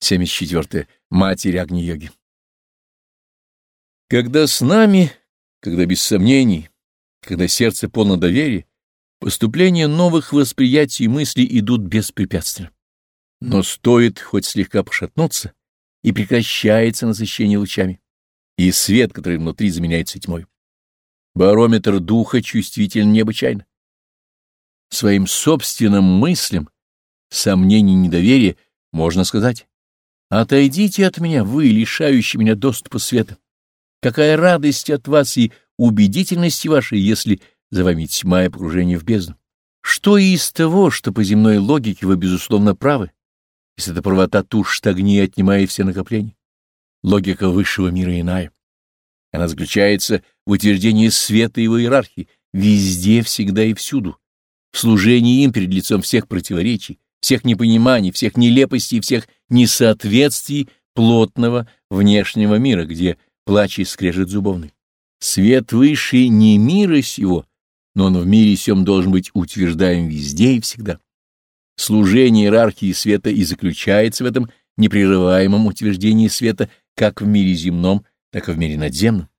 74. Матерь Агни-йоги. Когда с нами, когда без сомнений, когда сердце полно доверия, поступление новых восприятий и мыслей идут беспрепятственно. Но стоит хоть слегка пошатнуться, и прекращается насыщение лучами, и свет, который внутри, заменяется тьмой. Барометр духа чувствителен необычайно. Своим собственным мыслям, сомнений недоверия можно сказать Отойдите от меня, вы, лишающие меня доступа света. Какая радость от вас и убедительности вашей, если за вами тьма и погружение в бездну. Что из того, что по земной логике вы, безусловно, правы, если эта правота тушь огни отнимает все накопления? Логика высшего мира иная. Она заключается в утверждении света и его иерархии, везде, всегда и всюду, в служении им перед лицом всех противоречий, всех непониманий, всех нелепостей, всех несоответствий плотного внешнего мира, где плач и скрежет зубовный. Свет высший не мира сего, но он в мире сем должен быть утверждаем везде и всегда. Служение иерархии света и заключается в этом непрерываемом утверждении света как в мире земном, так и в мире надземном.